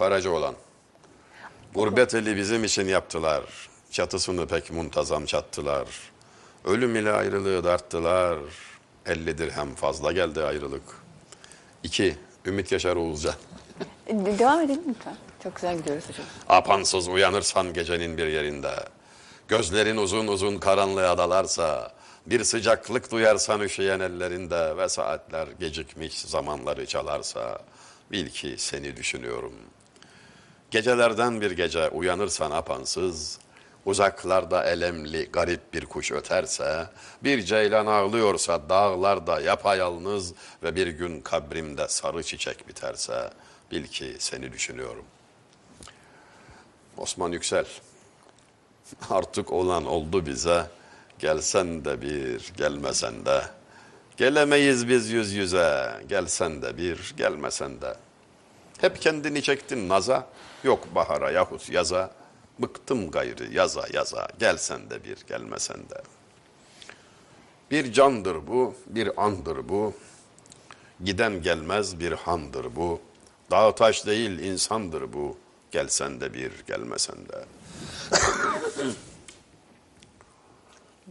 Karacaoğlan. Gurbet eli bizim için yaptılar. Çatısını pek muntazam çattılar. Ölüm ile ayrılığı darttılar. 50 dirhem fazla geldi ayrılık. İki, Ümit Yaşar Oğuzcan. De- Devam edelim lütfen. Çok güzel gidiyoruz hocam. Apansız uyanırsan gecenin bir yerinde. Gözlerin uzun uzun karanlığa dalarsa, bir sıcaklık duyarsan üşüyen ellerinde ve saatler gecikmiş zamanları çalarsa, bil ki seni düşünüyorum. Gecelerden bir gece uyanırsan apansız, uzaklarda elemli garip bir kuş öterse, bir ceylan ağlıyorsa dağlarda yapayalnız ve bir gün kabrimde sarı çiçek biterse, bil ki seni düşünüyorum. Osman Yüksel. Artık olan oldu bize. Gelsen de bir, gelmesen de. Gelemeyiz biz yüz yüze. Gelsen de bir, gelmesen de. Hep kendini çektin naza. Yok bahara yahut yaza. Bıktım gayrı yaza yaza. Gelsen de bir, gelmesen de. Bir candır bu, bir andır bu. Giden gelmez bir handır bu. Dağ taş değil insandır bu. Gelsen de bir, gelmesen de.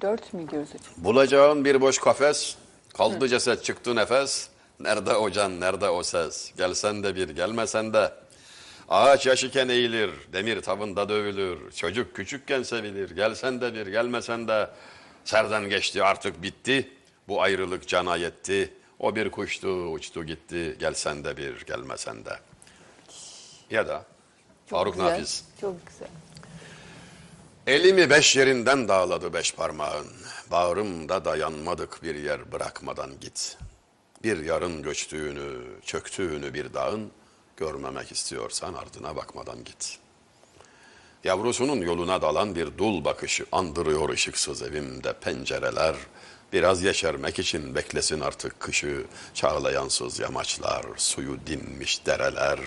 Dört mü hocam? Bulacağın bir boş kafes, kaldı ceset çıktı nefes. Nerede o can, nerede o ses? Gelsen de bir, gelmesen de. Ağaç yaşıken eğilir, demir tavında dövülür. Çocuk küçükken sevilir, gelsen de bir, gelmesen de. Serden geçti artık bitti, bu ayrılık cana yetti. O bir kuştu, uçtu gitti, gelsen de bir, gelmesen de. Ya da Çok Faruk güzel, Nafiz. Çok güzel. Elimi beş yerinden dağladı beş parmağın. Bağrımda dayanmadık bir yer bırakmadan git. Bir yarın göçtüğünü, çöktüğünü bir dağın, görmemek istiyorsan ardına bakmadan git. Yavrusunun yoluna dalan bir dul bakışı andırıyor ışıksız evimde pencereler. Biraz yeşermek için beklesin artık kışı, çağlayansız yamaçlar, suyu dinmiş dereler.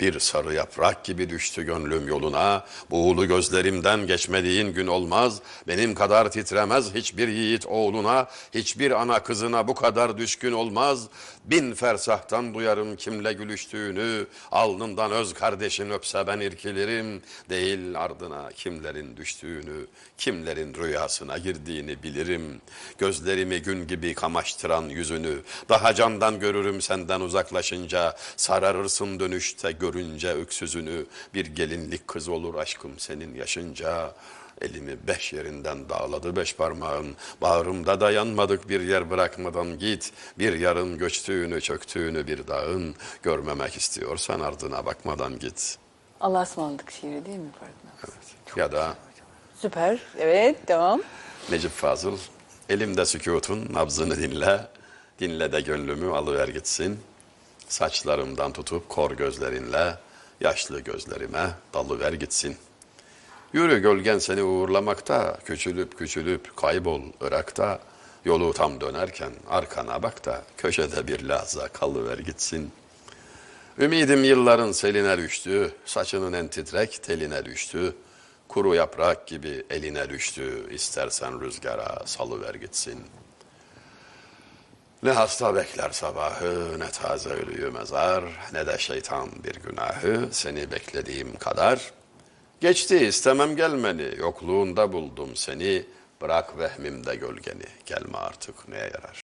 Bir sarı yaprak gibi düştü gönlüm yoluna, buğulu gözlerimden geçmediğin gün olmaz. Benim kadar titremez hiçbir yiğit oğluna, hiçbir ana kızına bu kadar düşkün olmaz. Bin fersahtan duyarım kimle gülüştüğünü, alnından öz kardeşin öpse ben irkilirim. Değil ardına kimlerin düştüğünü, kimlerin rüyasına girdiğini bilirim. Gözlerimi gün gibi kamaştıran yüzünü, daha candan görürüm senden uzaklaşınca, sararırsın dönüşte görünce öksüzünü, bir gelinlik kız olur aşkım senin yaşınca. Elimi beş yerinden dağladı beş parmağın. Bağrımda dayanmadık bir yer bırakmadan git. Bir yarın göçtüğünü çöktüğünü bir dağın. Görmemek istiyorsan ardına bakmadan git. Allah'a ısmarladık şiiri değil mi Faruk Nafiz? ya da Süper. Evet devam. Necip Fazıl. Elimde sükutun nabzını dinle. Dinle de gönlümü alıver gitsin. Saçlarımdan tutup kor gözlerinle. Yaşlı gözlerime dalıver gitsin. Yürü gölgen seni uğurlamakta, küçülüp küçülüp kaybol Irak'ta. Yolu tam dönerken arkana bak da köşede bir laza kalıver gitsin. Ümidim yılların seline düştü, saçının en titrek teline düştü. Kuru yaprak gibi eline düştü, istersen rüzgara salıver gitsin. Ne hasta bekler sabahı, ne taze ölüyü mezar, ne de şeytan bir günahı seni beklediğim kadar. Geçti istemem gelmeni, yokluğunda buldum seni, bırak vehmimde gölgeni, gelme artık neye yarar.